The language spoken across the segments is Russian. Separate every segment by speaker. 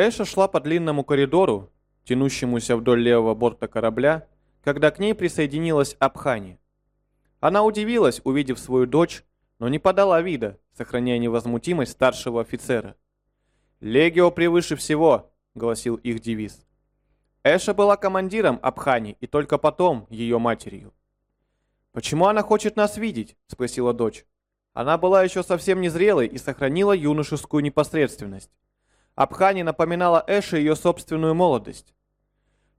Speaker 1: Эша шла по длинному коридору, тянущемуся вдоль левого борта корабля, когда к ней присоединилась Абхани. Она удивилась, увидев свою дочь, но не подала вида, сохраняя невозмутимость старшего офицера. «Легио превыше всего», — гласил их девиз. Эша была командиром Абхани и только потом ее матерью. «Почему она хочет нас видеть?» — спросила дочь. Она была еще совсем незрелой и сохранила юношескую непосредственность. Абхани напоминала Эше ее собственную молодость.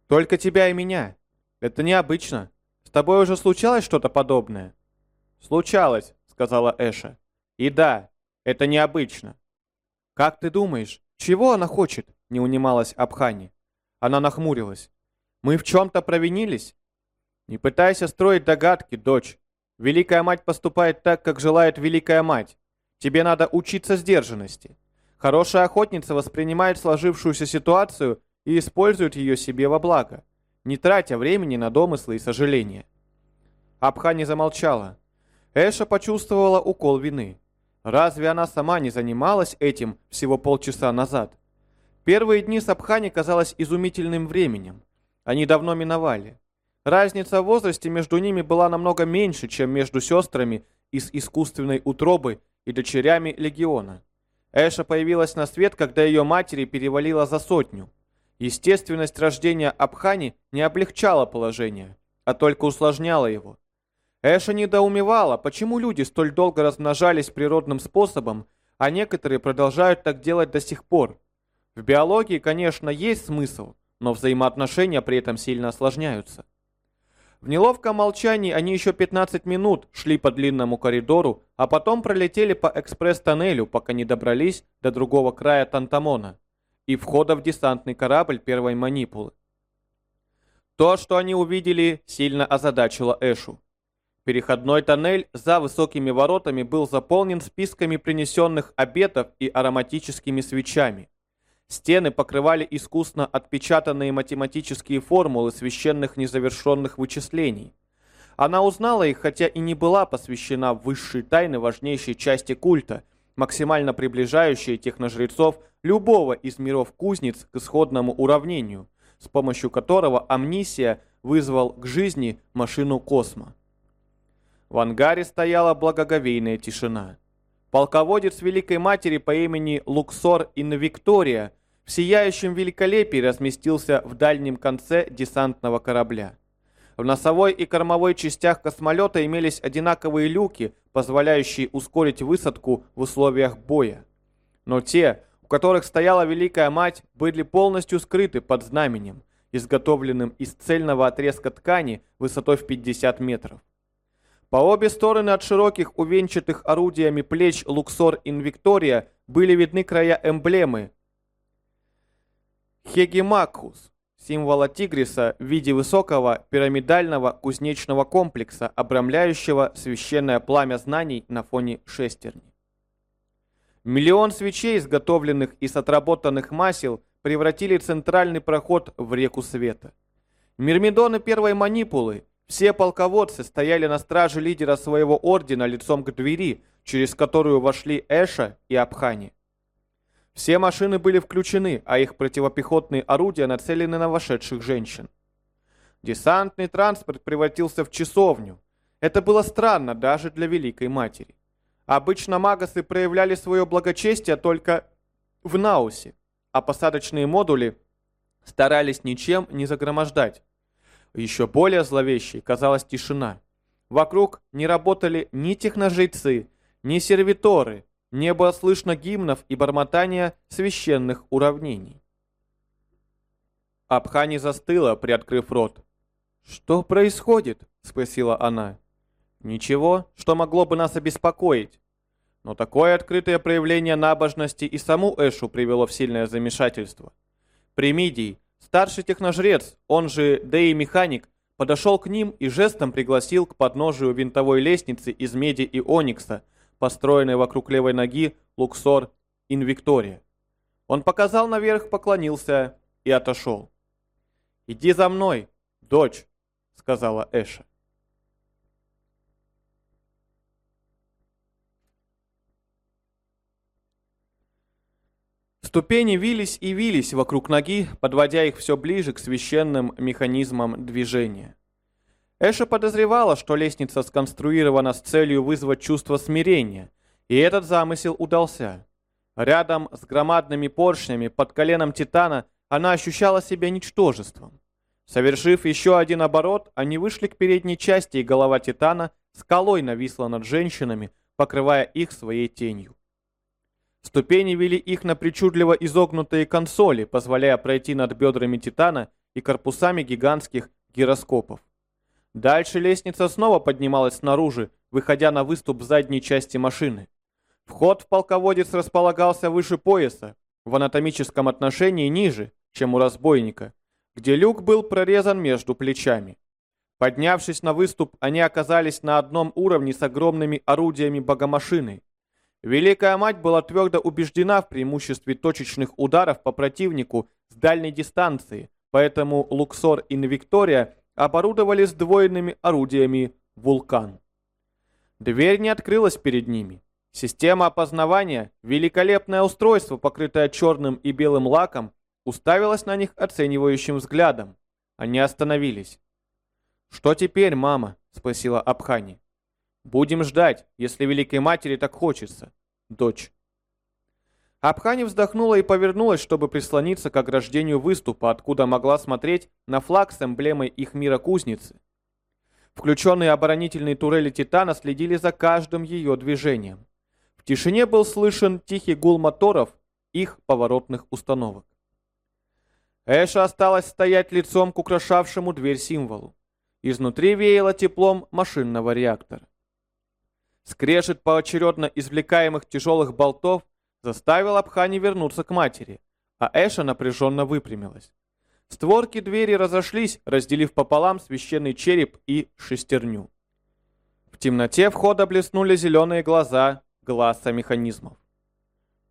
Speaker 1: «Только тебя и меня. Это необычно. С тобой уже случалось что-то подобное?» «Случалось», — сказала Эша. «И да, это необычно». «Как ты думаешь, чего она хочет?» — не унималась Абхани. Она нахмурилась. «Мы в чем-то провинились?» «Не пытайся строить догадки, дочь. Великая мать поступает так, как желает Великая мать. Тебе надо учиться сдержанности. Хорошая охотница воспринимает сложившуюся ситуацию и использует ее себе во благо, не тратя времени на домыслы и сожаления. Абха не замолчала. Эша почувствовала укол вины. Разве она сама не занималась этим всего полчаса назад? Первые дни с Абхани казалось изумительным временем. Они давно миновали. Разница в возрасте между ними была намного меньше, чем между сестрами из искусственной утробы и дочерями легиона. Эша появилась на свет, когда ее матери перевалила за сотню. Естественность рождения Абхани не облегчала положение, а только усложняла его. Эша недоумевала, почему люди столь долго размножались природным способом, а некоторые продолжают так делать до сих пор. В биологии, конечно, есть смысл, но взаимоотношения при этом сильно осложняются. В неловком молчании они еще 15 минут шли по длинному коридору, а потом пролетели по экспресс-тоннелю, пока не добрались до другого края Тантамона и входа в десантный корабль первой манипулы. То, что они увидели, сильно озадачило Эшу. Переходной тоннель за высокими воротами был заполнен списками принесенных обетов и ароматическими свечами. Стены покрывали искусно отпечатанные математические формулы священных незавершенных вычислений. Она узнала их, хотя и не была посвящена в высшие тайны важнейшей части культа, максимально приближающей техножрецов любого из миров кузнец к исходному уравнению, с помощью которого Амнисия вызвал к жизни машину Космо. В ангаре стояла благоговейная тишина. Полководец Великой Матери по имени Луксор Инвиктория в сияющем великолепии разместился в дальнем конце десантного корабля. В носовой и кормовой частях космолета имелись одинаковые люки, позволяющие ускорить высадку в условиях боя. Но те, у которых стояла Великая Мать, были полностью скрыты под знаменем, изготовленным из цельного отрезка ткани высотой в 50 метров. По обе стороны от широких, увенчатых орудиями плеч Луксор Инвиктория были видны края эмблемы, Хегемакхус – символа тигриса в виде высокого пирамидального кузнечного комплекса, обрамляющего священное пламя знаний на фоне шестерни. Миллион свечей, изготовленных из отработанных масел, превратили центральный проход в реку света. Мирмидоны первой манипулы, все полководцы стояли на страже лидера своего ордена лицом к двери, через которую вошли Эша и Абхани. Все машины были включены, а их противопехотные орудия нацелены на вошедших женщин. Десантный транспорт превратился в часовню. Это было странно даже для Великой Матери. Обычно магасы проявляли свое благочестие только в Наусе, а посадочные модули старались ничем не загромождать. Еще более зловещей казалась тишина. Вокруг не работали ни техножрецы, ни сервиторы, не было слышно гимнов и бормотания священных уравнений. Абхани застыла, приоткрыв рот. «Что происходит?» — спросила она. «Ничего, что могло бы нас обеспокоить. Но такое открытое проявление набожности и саму Эшу привело в сильное замешательство. Примидий, старший техножрец, он же Деи-механик, подошел к ним и жестом пригласил к подножию винтовой лестницы из меди и оникса, построенной вокруг левой ноги Луксор Инвиктория. Он показал наверх, поклонился и отошел. «Иди за мной, дочь», — сказала Эша. Ступени вились и вились вокруг ноги, подводя их все ближе к священным механизмам движения. Эша подозревала, что лестница сконструирована с целью вызвать чувство смирения, и этот замысел удался. Рядом с громадными поршнями под коленом Титана она ощущала себя ничтожеством. Совершив еще один оборот, они вышли к передней части, и голова Титана скалой нависла над женщинами, покрывая их своей тенью. Ступени вели их на причудливо изогнутые консоли, позволяя пройти над бедрами Титана и корпусами гигантских гироскопов. Дальше лестница снова поднималась снаружи, выходя на выступ задней части машины. Вход в полководец располагался выше пояса, в анатомическом отношении ниже, чем у разбойника, где люк был прорезан между плечами. Поднявшись на выступ, они оказались на одном уровне с огромными орудиями богомашины. Великая Мать была твердо убеждена в преимуществе точечных ударов по противнику с дальней дистанции, поэтому Луксор и Виктория оборудовали сдвоенными орудиями «Вулкан». Дверь не открылась перед ними. Система опознавания, великолепное устройство, покрытое черным и белым лаком, уставилась на них оценивающим взглядом. Они остановились. «Что теперь, мама?» — спросила Абхани. «Будем ждать, если Великой Матери так хочется, дочь». Абхани вздохнула и повернулась, чтобы прислониться к ограждению выступа, откуда могла смотреть на флаг с эмблемой их мира кузницы. Включенные оборонительные турели Титана следили за каждым ее движением. В тишине был слышен тихий гул моторов их поворотных установок. Эша осталась стоять лицом к украшавшему дверь символу. Изнутри веяло теплом машинного реактора. Скрежет поочередно извлекаемых тяжелых болтов заставил Абхани вернуться к матери, а Эша напряженно выпрямилась. Створки двери разошлись, разделив пополам священный череп и шестерню. В темноте входа блеснули зеленые глаза глаза механизмов.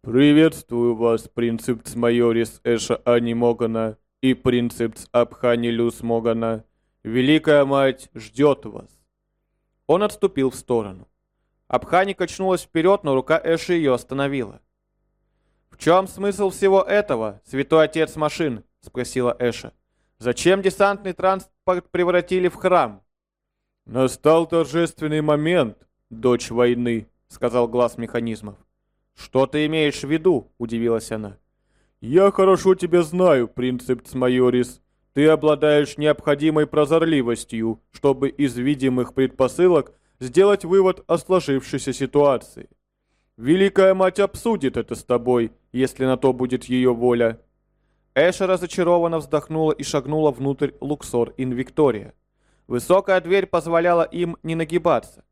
Speaker 2: «Приветствую вас, принципц майорис Эша Ани Могана и принципц Абхани Люс Могана. Великая мать ждет вас».
Speaker 1: Он отступил в сторону. Абхани качнулась вперед, но рука Эши ее остановила. «В чем смысл всего этого, святой отец машин?» — спросила Эша. «Зачем десантный транспорт превратили в храм?»
Speaker 2: «Настал торжественный момент, дочь войны», — сказал глаз механизмов.
Speaker 1: «Что ты имеешь в виду?» — удивилась она.
Speaker 2: «Я хорошо тебя знаю, принцепс майорис. Ты обладаешь необходимой прозорливостью, чтобы из видимых предпосылок сделать вывод о сложившейся ситуации. Великая мать обсудит это с тобой, если на то будет ее воля».
Speaker 1: Эша разочарованно вздохнула и шагнула внутрь Луксор Инвиктория. Высокая дверь позволяла им не нагибаться.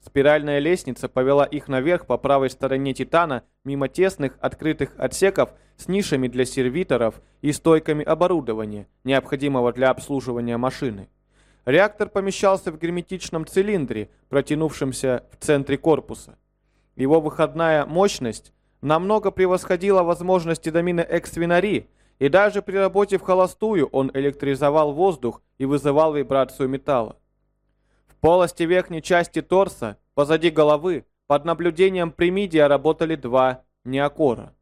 Speaker 1: Спиральная лестница повела их наверх по правой стороне Титана, мимо тесных открытых отсеков с нишами для сервиторов и стойками оборудования, необходимого для обслуживания машины. Реактор помещался в герметичном цилиндре, протянувшемся в центре корпуса. Его выходная мощность намного превосходила возможности домина Эксвинари, и даже при работе в холостую он электризовал воздух и вызывал вибрацию металла. В полости верхней части торса, позади головы, под наблюдением Примидия работали два неокора.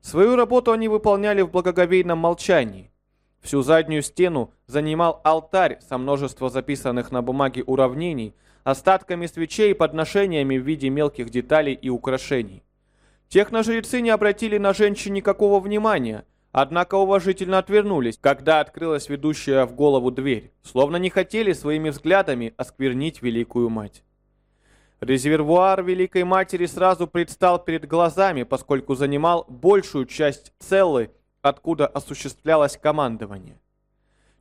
Speaker 1: Свою работу они выполняли в благоговейном молчании. Всю заднюю стену занимал алтарь со множество записанных на бумаге уравнений, остатками свечей и подношениями в виде мелких деталей и украшений. Техножрецы не обратили на женщин никакого внимания, однако уважительно отвернулись, когда открылась ведущая в голову дверь, словно не хотели своими взглядами осквернить Великую Мать. Резервуар Великой Матери сразу предстал перед глазами, поскольку занимал большую часть целы, откуда осуществлялось командование.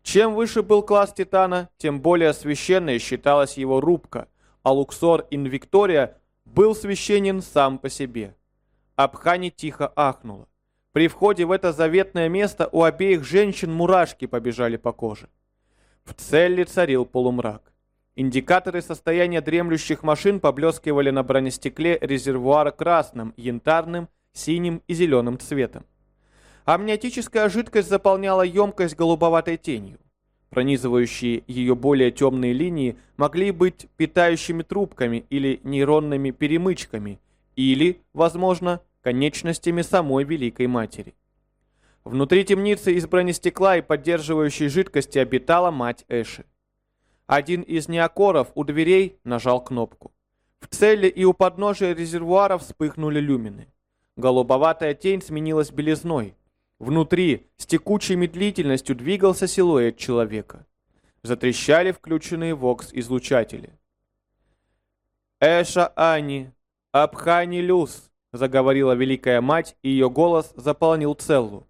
Speaker 1: Чем выше был класс Титана, тем более священной считалась его рубка, а Луксор Инвиктория был священен сам по себе. Абхани тихо ахнула. При входе в это заветное место у обеих женщин мурашки побежали по коже. В цели царил полумрак. Индикаторы состояния дремлющих машин поблескивали на бронестекле резервуара красным, янтарным, синим и зеленым цветом. Амниотическая жидкость заполняла емкость голубоватой тенью. Пронизывающие ее более темные линии могли быть питающими трубками или нейронными перемычками, или, возможно, конечностями самой Великой Матери. Внутри темницы из бронестекла и поддерживающей жидкости обитала мать Эши. Один из неокоров у дверей нажал кнопку. В цели и у подножия резервуара вспыхнули люмины. Голубоватая тень сменилась белизной. Внутри с текучей медлительностью двигался силуэт человека. Затрещали включенные вокс-излучатели. «Эша Ани, Абхани Люс», — заговорила Великая Мать, и ее голос заполнил целлу.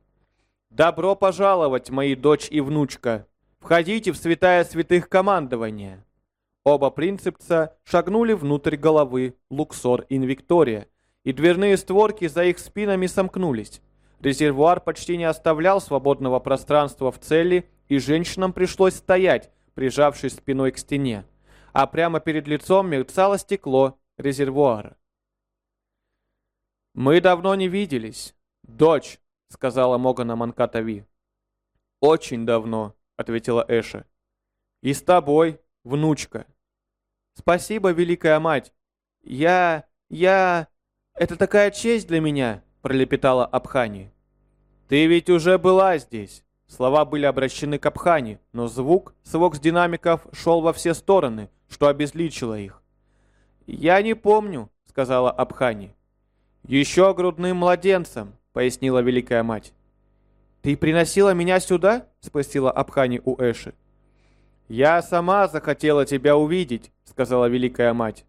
Speaker 1: «Добро пожаловать, мои дочь и внучка! Входите в святая святых командования!» Оба принципца шагнули внутрь головы Луксор и Виктория, и дверные створки за их спинами сомкнулись. Резервуар почти не оставлял свободного пространства в цели, и женщинам пришлось стоять, прижавшись спиной к стене а прямо перед лицом мерцало стекло резервуара. «Мы давно не виделись. Дочь», — сказала Могана Манкатави. «Очень давно», — ответила Эша. «И с тобой, внучка». «Спасибо, Великая Мать. Я... я... Это такая честь для меня», — пролепетала Абхани. «Ты ведь уже была здесь». Слова были обращены к Абхани, но звук с вокс-динамиков шел во все стороны, что обезличило их. «Я не помню», — сказала Абхани. «Еще грудным младенцем», — пояснила Великая Мать. «Ты приносила меня сюда?» — спросила Абхани у Эши. «Я сама захотела тебя увидеть», — сказала Великая Мать.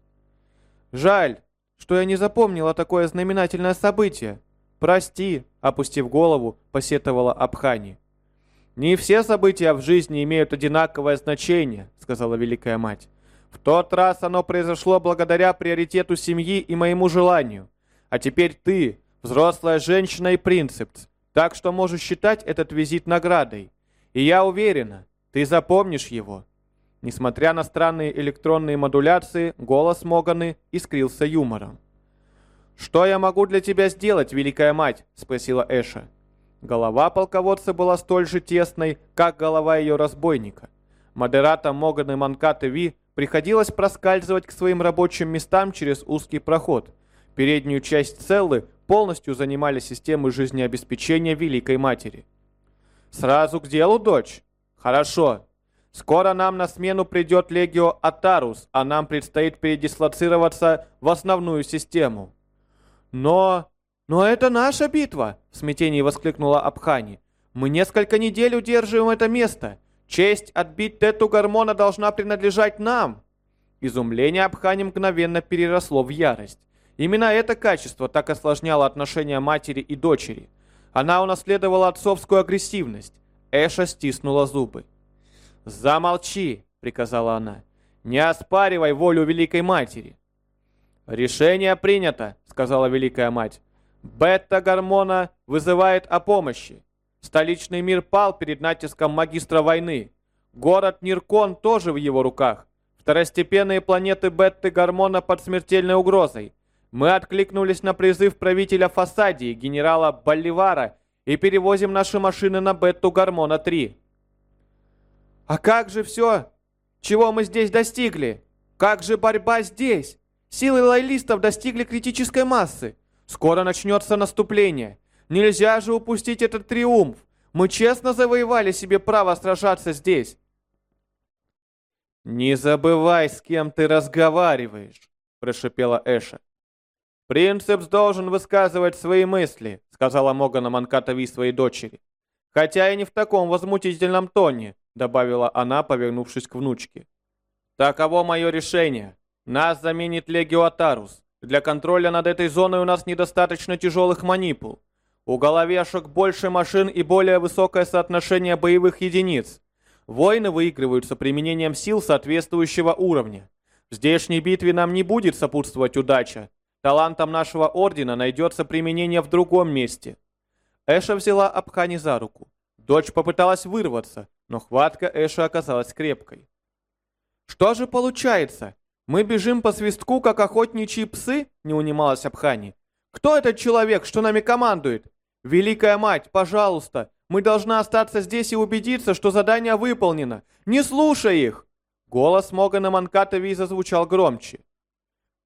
Speaker 1: «Жаль, что я не запомнила такое знаменательное событие. Прости», — опустив голову, посетовала Абхани. «Не все события в жизни имеют одинаковое значение», — сказала Великая Мать. В тот раз оно произошло благодаря приоритету семьи и моему желанию. А теперь ты, взрослая женщина и принцепс, так что можешь считать этот визит наградой. И я уверена, ты запомнишь его». Несмотря на странные электронные модуляции, голос Моганы искрился юмором. «Что я могу для тебя сделать, Великая Мать?» — спросила Эша. Голова полководца была столь же тесной, как голова ее разбойника. Модерата Моганы Манкаты Ви Приходилось проскальзывать к своим рабочим местам через узкий проход. Переднюю часть целлы полностью занимали системы жизнеобеспечения Великой Матери. «Сразу к делу, дочь?» «Хорошо. Скоро нам на смену придет Легио Атарус, а нам предстоит передислоцироваться в основную систему». «Но... но это наша битва!» — в смятении воскликнула Абхани. «Мы несколько недель удерживаем это место. Честь отбить Тету Гармона должна принадлежать нам!» Изумление Абхани мгновенно переросло в ярость. Именно это качество так осложняло отношения матери и дочери. Она унаследовала отцовскую агрессивность. Эша стиснула зубы. «Замолчи!» — приказала она. «Не оспаривай волю Великой Матери!» «Решение принято!» — сказала Великая Мать. «Бета-гормона вызывает о помощи. Столичный мир пал перед натиском магистра войны. Город Ниркон тоже в его руках. Второстепенные планеты Бетты Гормона под смертельной угрозой. Мы откликнулись на призыв правителя Фасадии, генерала Боливара, и перевозим наши машины на Бетту Гормона-3. А как же все? Чего мы здесь достигли? Как же борьба здесь? Силы лоялистов достигли критической массы. Скоро начнется наступление. Нельзя же упустить этот триумф. Мы честно завоевали себе право сражаться здесь. «Не забывай, с кем ты разговариваешь», — прошепела Эша. «Принцепс должен высказывать свои мысли», — сказала Могана Манкатови своей дочери. «Хотя и не в таком возмутительном тоне», — добавила она, повернувшись к внучке. «Таково мое решение. Нас заменит Легио Атарус. Для контроля над этой зоной у нас недостаточно тяжелых манипул. У головешек больше машин и более высокое соотношение боевых единиц. Войны выигрываются применением сил соответствующего уровня. В здешней битве нам не будет сопутствовать удача. Талантом нашего ордена найдется применение в другом месте. Эша взяла Абхани за руку. Дочь попыталась вырваться, но хватка Эша оказалась крепкой. «Что же получается? Мы бежим по свистку, как охотничьи псы?» — не унималась Абхани. «Кто этот человек, что нами командует? «Великая мать, пожалуйста, мы должны остаться здесь и убедиться, что задание выполнено. Не слушай их!» Голос Могана Манкатови зазвучал громче.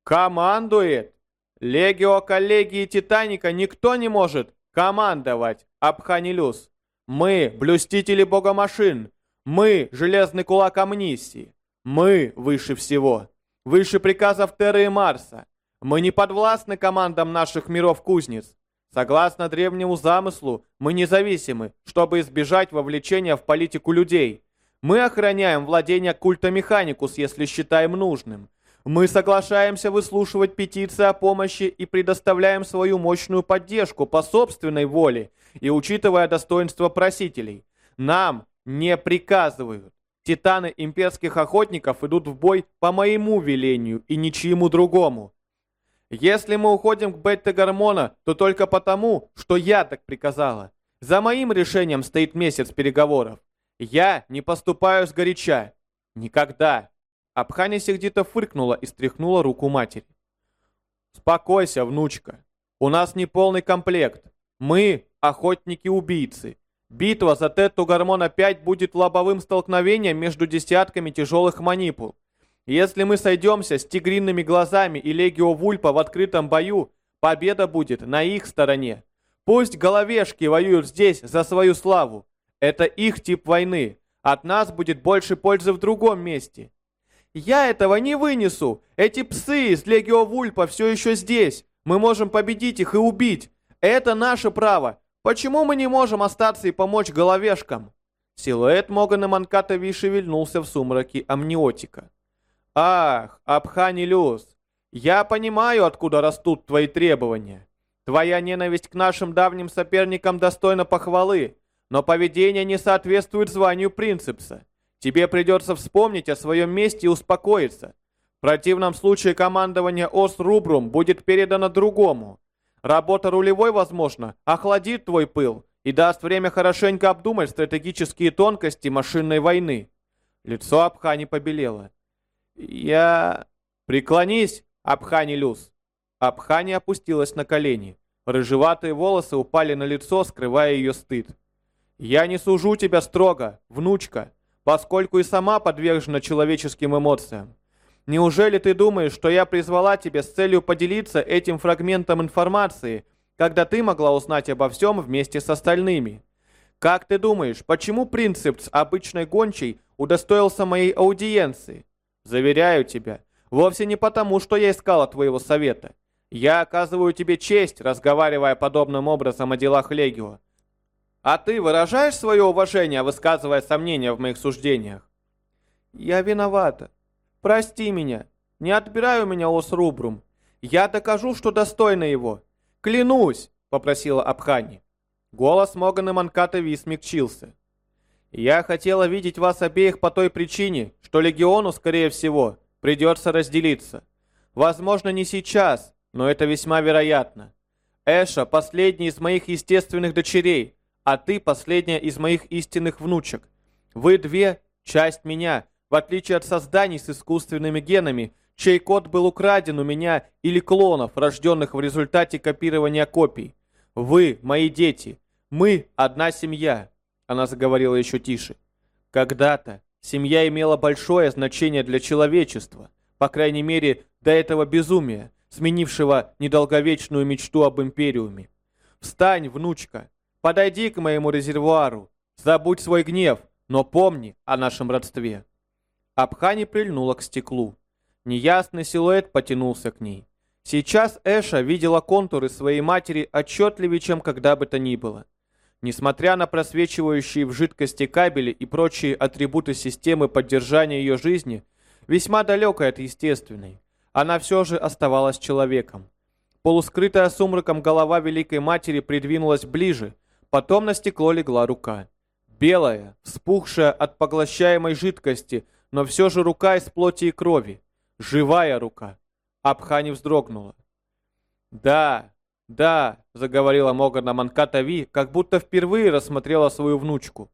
Speaker 1: «Командует! Легио коллегии Титаника никто не может командовать, Абханилюс. Мы — блюстители бога машин. Мы — железный кулак амнисии. Мы выше всего. Выше приказов Терры и Марса. Мы не подвластны командам наших миров-кузнец. Согласно древнему замыслу, мы независимы, чтобы избежать вовлечения в политику людей. Мы охраняем владение культа Механикус, если считаем нужным. Мы соглашаемся выслушивать петиции о помощи и предоставляем свою мощную поддержку по собственной воле и учитывая достоинство просителей. Нам не приказывают. Титаны имперских охотников идут в бой по моему велению и ничьему другому. Если мы уходим к бета-гормона, то только потому, что я так приказала. За моим решением стоит месяц переговоров. Я не поступаю сгоряча. Никогда. Абхани сердито фыркнула и стряхнула руку матери. «Спокойся, внучка. У нас не полный комплект. Мы — охотники-убийцы. Битва за Тетту Гормона 5 будет лобовым столкновением между десятками тяжелых манипул. Если мы сойдемся с тигриными глазами и Легио Вульпа в открытом бою, победа будет на их стороне. Пусть головешки воюют здесь за свою славу. Это их тип войны. От нас будет больше пользы в другом месте. «Я этого не вынесу! Эти псы из Легио Вульпа все еще здесь! Мы можем победить их и убить! Это наше право! Почему мы не можем остаться и помочь головешкам?» Силуэт Могана Манкатави шевельнулся в сумраке амниотика. «Ах, Абханилюс, я понимаю, откуда растут твои требования. Твоя ненависть к нашим давним соперникам достойна похвалы, но поведение не соответствует званию принципса. Тебе придется вспомнить о своем месте и успокоиться. В противном случае командование Ос-Рубрум будет передано другому. Работа рулевой, возможно, охладит твой пыл и даст время хорошенько обдумать стратегические тонкости машинной войны. Лицо Абхани побелело. «Я...» «Преклонись, Абхани Люс!» Абхани опустилась на колени. Рыжеватые волосы упали на лицо, скрывая ее стыд. «Я не сужу тебя строго, внучка поскольку и сама подвержена человеческим эмоциям. Неужели ты думаешь, что я призвала тебя с целью поделиться этим фрагментом информации, когда ты могла узнать обо всем вместе с остальными? Как ты думаешь, почему принцип с обычной гончей удостоился моей аудиенции? Заверяю тебя, вовсе не потому, что я искала твоего совета. Я оказываю тебе честь, разговаривая подобным образом о делах Легио. А ты выражаешь свое уважение, высказывая сомнения в моих суждениях? Я виновата. Прости меня. Не отбирай у меня Осрубрум. Я докажу, что достойна его. Клянусь, попросила Абхани. Голос Могана Манкатави смягчился. «Я хотела видеть вас обеих по той причине, что Легиону, скорее всего, придется разделиться. Возможно, не сейчас, но это весьма вероятно. Эша – последний из моих естественных дочерей, а ты последняя из моих истинных внучек. Вы две — часть меня, в отличие от созданий с искусственными генами, чей код был украден у меня или клонов, рожденных в результате копирования копий. Вы — мои дети. Мы — одна семья. Она заговорила еще тише. Когда-то семья имела большое значение для человечества, по крайней мере, до этого безумия, сменившего недолговечную мечту об империуме. Встань, внучка, Подойди к моему резервуару. Забудь свой гнев, но помни о нашем родстве». Абхани прильнула к стеклу. Неясный силуэт потянулся к ней. Сейчас Эша видела контуры своей матери отчетливее, чем когда бы то ни было. Несмотря на просвечивающие в жидкости кабели и прочие атрибуты системы поддержания ее жизни, весьма далекой от естественной, она все же оставалась человеком. Полускрытая сумраком голова Великой Матери придвинулась ближе, Потом на стекло легла рука. Белая, вспухшая от поглощаемой жидкости, но все же рука из плоти и крови. Живая рука. Абхани вздрогнула. «Да, да», — заговорила Могана Манката Ви, как будто впервые рассмотрела свою внучку.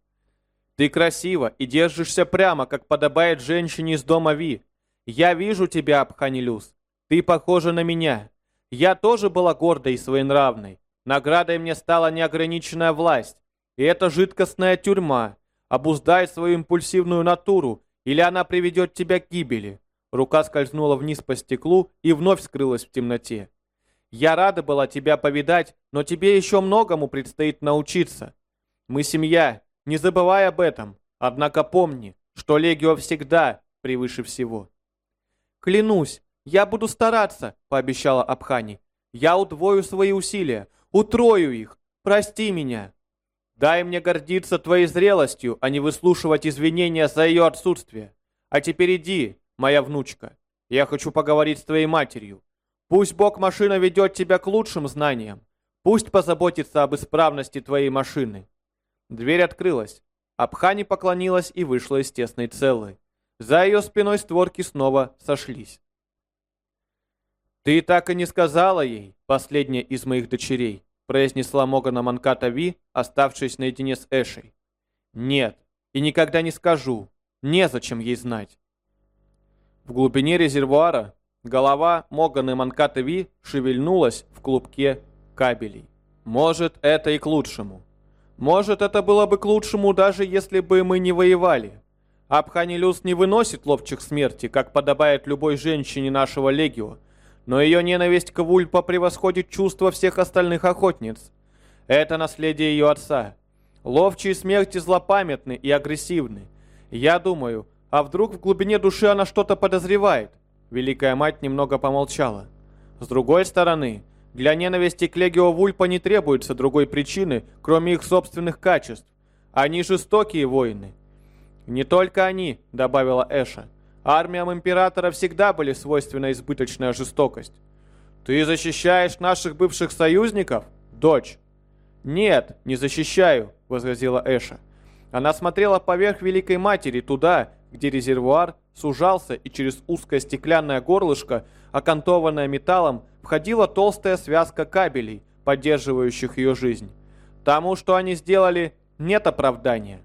Speaker 1: «Ты красива и держишься прямо, как подобает женщине из дома Ви. Я вижу тебя, Абханилюс. Ты похожа на меня. Я тоже была гордой и своенравной. Наградой мне стала неограниченная власть. И эта жидкостная тюрьма. Обуздай свою импульсивную натуру, или она приведет тебя к гибели. Рука скользнула вниз по стеклу и вновь скрылась в темноте. Я рада была тебя повидать, но тебе еще многому предстоит научиться. Мы семья, не забывай об этом. Однако помни, что Легио всегда превыше всего. Клянусь, я буду стараться, пообещала Абхани. Я удвою свои усилия, утрою их. Прости меня. Дай мне гордиться твоей зрелостью, а не выслушивать извинения за ее отсутствие. А теперь иди, моя внучка. Я хочу поговорить с твоей матерью. Пусть Бог машина ведет тебя к лучшим знаниям. Пусть позаботится об исправности твоей машины. Дверь открылась. Абхани поклонилась и вышла из тесной целой. За ее спиной створки снова сошлись. «Ты так и не сказала ей, последняя из моих дочерей», произнесла Могана Манката Ви, оставшись наедине с Эшей. «Нет, и никогда не скажу. Незачем ей знать». В глубине резервуара голова Моганы Манката Ви шевельнулась в клубке кабелей. Может, это и к лучшему. Может, это было бы к лучшему, даже если бы мы не воевали. Абханилюс не выносит ловчих смерти, как подобает любой женщине нашего легио, но ее ненависть к Вульпа превосходит чувства всех остальных охотниц. Это наследие ее отца. Ловчие смерти злопамятны и агрессивны. Я думаю, а вдруг в глубине души она что-то подозревает? Великая мать немного помолчала. С другой стороны, для ненависти к Легио Вульпа не требуется другой причины, кроме их собственных качеств. Они жестокие воины. «Не только они», — добавила Эша. «Армиям Императора всегда были свойственна избыточная жестокость». «Ты защищаешь наших бывших союзников, дочь?» «Нет, не защищаю», — возразила Эша. Она смотрела поверх Великой Матери туда, где резервуар сужался и через узкое стеклянное горлышко, окантованное металлом, входила толстая связка кабелей, поддерживающих ее жизнь. Тому, что они сделали, нет оправдания.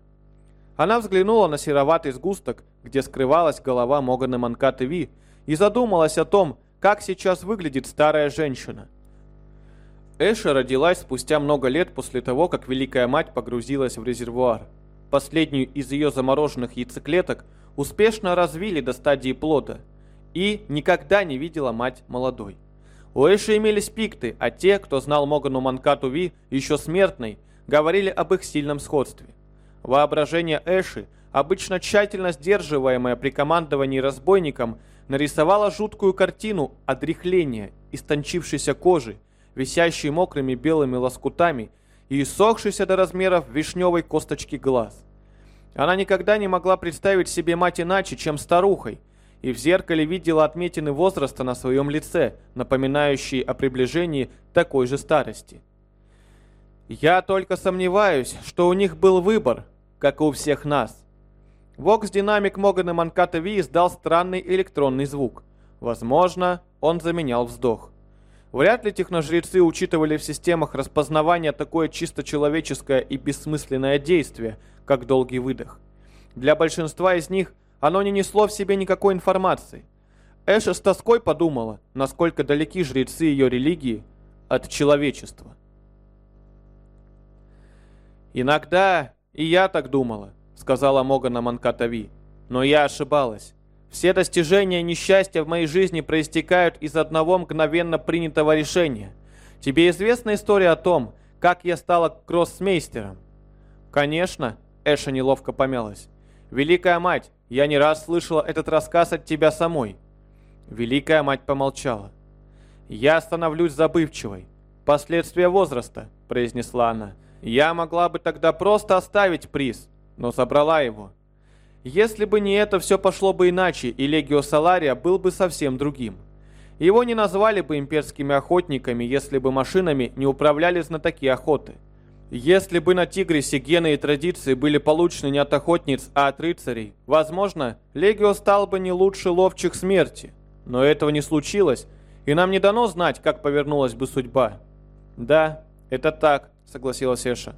Speaker 1: Она взглянула на сероватый сгусток, где скрывалась голова Могана Манкаты Ви, и задумалась о том, как сейчас выглядит старая женщина. Эша родилась спустя много лет после того, как Великая Мать погрузилась в резервуар. Последнюю из ее замороженных яйцеклеток успешно развили до стадии плода и никогда не видела мать молодой. У Эши имелись пикты, а те, кто знал Могану Манкату Ви еще смертной, говорили об их сильном сходстве. Воображение Эши, обычно тщательно сдерживаемое при командовании разбойником, нарисовало жуткую картину отрехления, истончившейся кожи, висящей мокрыми белыми лоскутами и иссохшейся до размеров вишневой косточки глаз. Она никогда не могла представить себе мать иначе, чем старухой, и в зеркале видела отметины возраста на своем лице, напоминающие о приближении такой же старости. Я только сомневаюсь, что у них был выбор, как и у всех нас. Вокс-динамик Могана Манката Ви издал странный электронный звук. Возможно, он заменял вздох. Вряд ли техножрецы учитывали в системах распознавания такое чисто человеческое и бессмысленное действие, как долгий выдох. Для большинства из них – оно не несло в себе никакой информации. Эша с тоской подумала, насколько далеки жрецы ее религии от человечества. «Иногда и я так думала», — сказала Могана Манкатави. «Но я ошибалась. Все достижения несчастья в моей жизни проистекают из одного мгновенно принятого решения. Тебе известна история о том, как я стала кроссмейстером?» «Конечно», — Эша неловко помялась. «Великая мать, я не раз слышала этот рассказ от тебя самой». Великая мать помолчала. «Я становлюсь забывчивой. Последствия возраста», — произнесла она. «Я могла бы тогда просто оставить приз, но забрала его. Если бы не это, все пошло бы иначе, и Легио Салария был бы совсем другим. Его не назвали бы имперскими охотниками, если бы машинами не управляли знатоки охоты. Если бы на Тигрисе гены и традиции были получены не от охотниц, а от рыцарей, возможно, Легио стал бы не лучше ловчих смерти. Но этого не случилось, и нам не дано знать, как повернулась бы судьба. «Да, это так», — согласилась Эша.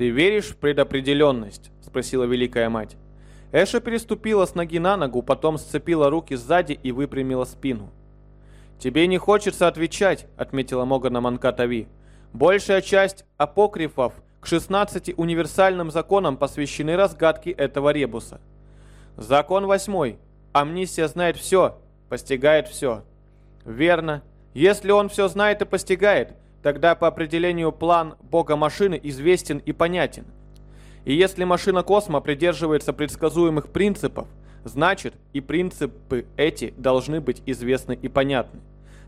Speaker 1: «Ты веришь в предопределенность?» — спросила Великая Мать. Эша переступила с ноги на ногу, потом сцепила руки сзади и выпрямила спину. «Тебе не хочется отвечать», — отметила Могана Манкатави. Большая часть апокрифов к 16 универсальным законам посвящены разгадке этого ребуса. Закон восьмой. Амнисия знает все, постигает все. Верно. Если он все знает и постигает, тогда по определению план бога машины известен и понятен. И если машина Космо придерживается предсказуемых принципов, значит и принципы эти должны быть известны и понятны.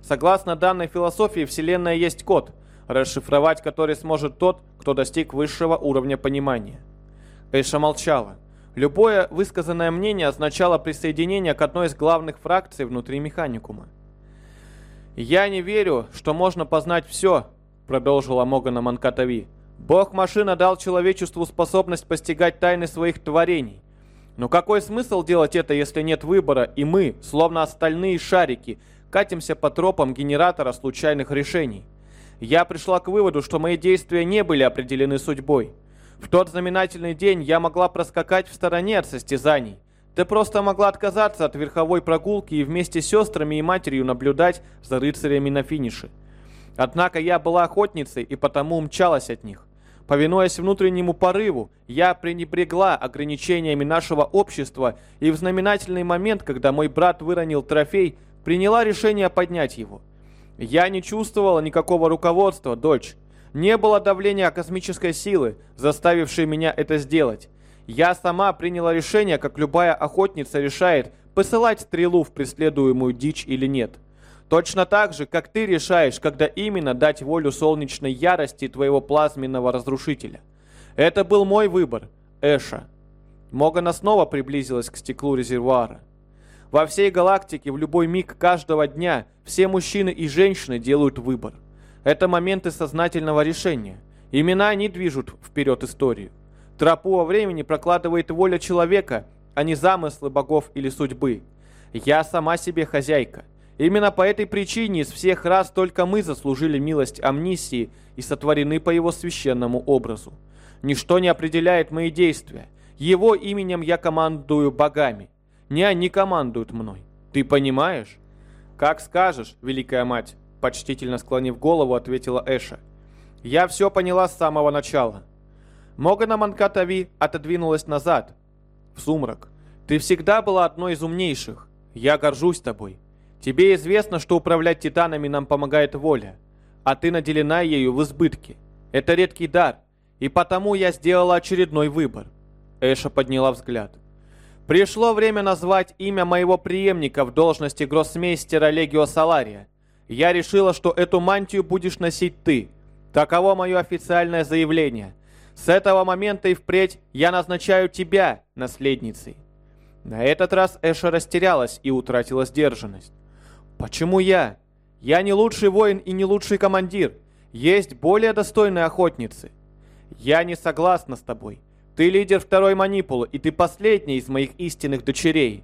Speaker 1: Согласно данной философии, Вселенная есть код, расшифровать который сможет тот, кто достиг высшего уровня понимания. Эйша молчала. Любое высказанное мнение означало присоединение к одной из главных фракций внутри механикума. «Я не верю, что можно познать все», — продолжила Могана Манкатави. «Бог-машина дал человечеству способность постигать тайны своих творений. Но какой смысл делать это, если нет выбора, и мы, словно остальные шарики, катимся по тропам генератора случайных решений? Я пришла к выводу, что мои действия не были определены судьбой. В тот знаменательный день я могла проскакать в стороне от состязаний. Ты просто могла отказаться от верховой прогулки и вместе с сестрами и матерью наблюдать за рыцарями на финише. Однако я была охотницей и потому умчалась от них. Повинуясь внутреннему порыву, я пренебрегла ограничениями нашего общества и в знаменательный момент, когда мой брат выронил трофей, приняла решение поднять его. Я не чувствовала никакого руководства, дочь. Не было давления космической силы, заставившей меня это сделать. Я сама приняла решение, как любая охотница решает, посылать стрелу в преследуемую дичь или нет. Точно так же, как ты решаешь, когда именно дать волю солнечной ярости твоего плазменного разрушителя. Это был мой выбор, Эша. Могана снова приблизилась к стеклу резервуара. Во всей галактике в любой миг каждого дня все мужчины и женщины делают выбор. Это моменты сознательного решения. Именно они движут вперед историю. Тропу во времени прокладывает воля человека, а не замыслы богов или судьбы. Я сама себе хозяйка. Именно по этой причине из всех раз только мы заслужили милость амнисии и сотворены по его священному образу. Ничто не определяет мои действия. Его именем я командую богами. Не они командуют мной. Ты понимаешь? Как скажешь, великая мать почтительно склонив голову, ответила Эша. «Я все поняла с самого начала». Могана Манкатави отодвинулась назад, в сумрак. «Ты всегда была одной из умнейших. Я горжусь тобой. Тебе известно, что управлять титанами нам помогает воля, а ты наделена ею в избытке. Это редкий дар, и потому я сделала очередной выбор». Эша подняла взгляд. «Пришло время назвать имя моего преемника в должности гроссмейстера Легио Салария. Я решила, что эту мантию будешь носить ты. Таково мое официальное заявление. С этого момента и впредь я назначаю тебя наследницей». На этот раз Эша растерялась и утратила сдержанность. «Почему я? Я не лучший воин и не лучший командир. Есть более достойные охотницы. Я не согласна с тобой. Ты лидер второй манипулы, и ты последняя из моих истинных дочерей».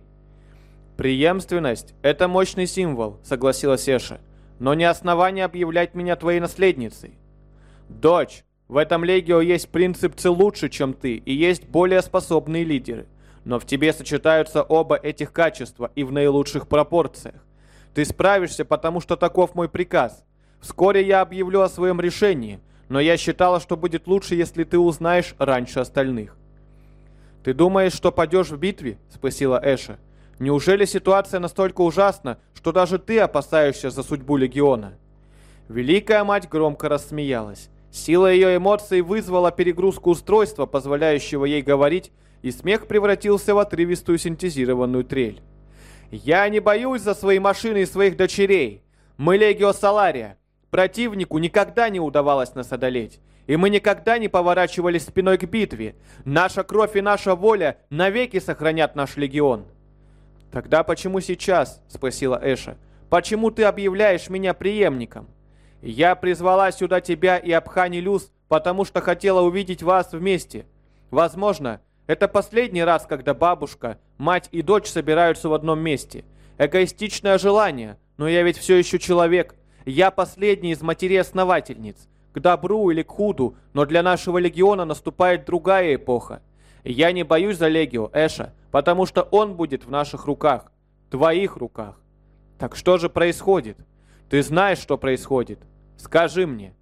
Speaker 1: «Преемственность — это мощный символ», — согласилась Эша но не основание объявлять меня твоей наследницей. Дочь, в этом легио есть принципцы лучше, чем ты, и есть более способные лидеры. Но в тебе сочетаются оба этих качества и в наилучших пропорциях. Ты справишься, потому что таков мой приказ. Вскоре я объявлю о своем решении, но я считала, что будет лучше, если ты узнаешь раньше остальных. «Ты думаешь, что падешь в битве?» – спросила Эша. Неужели ситуация настолько ужасна, что даже ты опасаешься за судьбу Легиона?» Великая мать громко рассмеялась. Сила ее эмоций вызвала перегрузку устройства, позволяющего ей говорить, и смех превратился в отрывистую синтезированную трель. «Я не боюсь за свои машины и своих дочерей. Мы Легио Салария. Противнику никогда не удавалось нас одолеть, и мы никогда не поворачивались спиной к битве. Наша кровь и наша воля навеки сохранят наш Легион». «Тогда почему сейчас?» – спросила Эша. «Почему ты объявляешь меня преемником?» «Я призвала сюда тебя и Абхани Люс, потому что хотела увидеть вас вместе. Возможно, это последний раз, когда бабушка, мать и дочь собираются в одном месте. Эгоистичное желание, но я ведь все еще человек. Я последний из матерей-основательниц. К добру или к худу, но для нашего легиона наступает другая эпоха. Я не боюсь за Легио, Эша, потому что он будет в наших руках, твоих руках. Так что же происходит? Ты знаешь, что происходит. Скажи мне.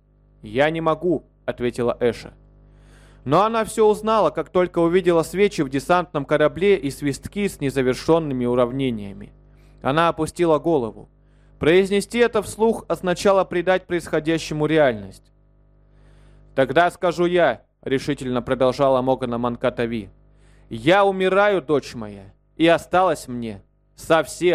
Speaker 1: Я не могу, ответила Эша. Но она все узнала, как только увидела свечи в десантном корабле и свистки с незавершенными уравнениями. Она опустила голову. Произнести это вслух означало придать происходящему реальность. «Тогда скажу я», — решительно продолжала Могана Манкатави. «Я умираю, дочь моя, и осталась мне совсем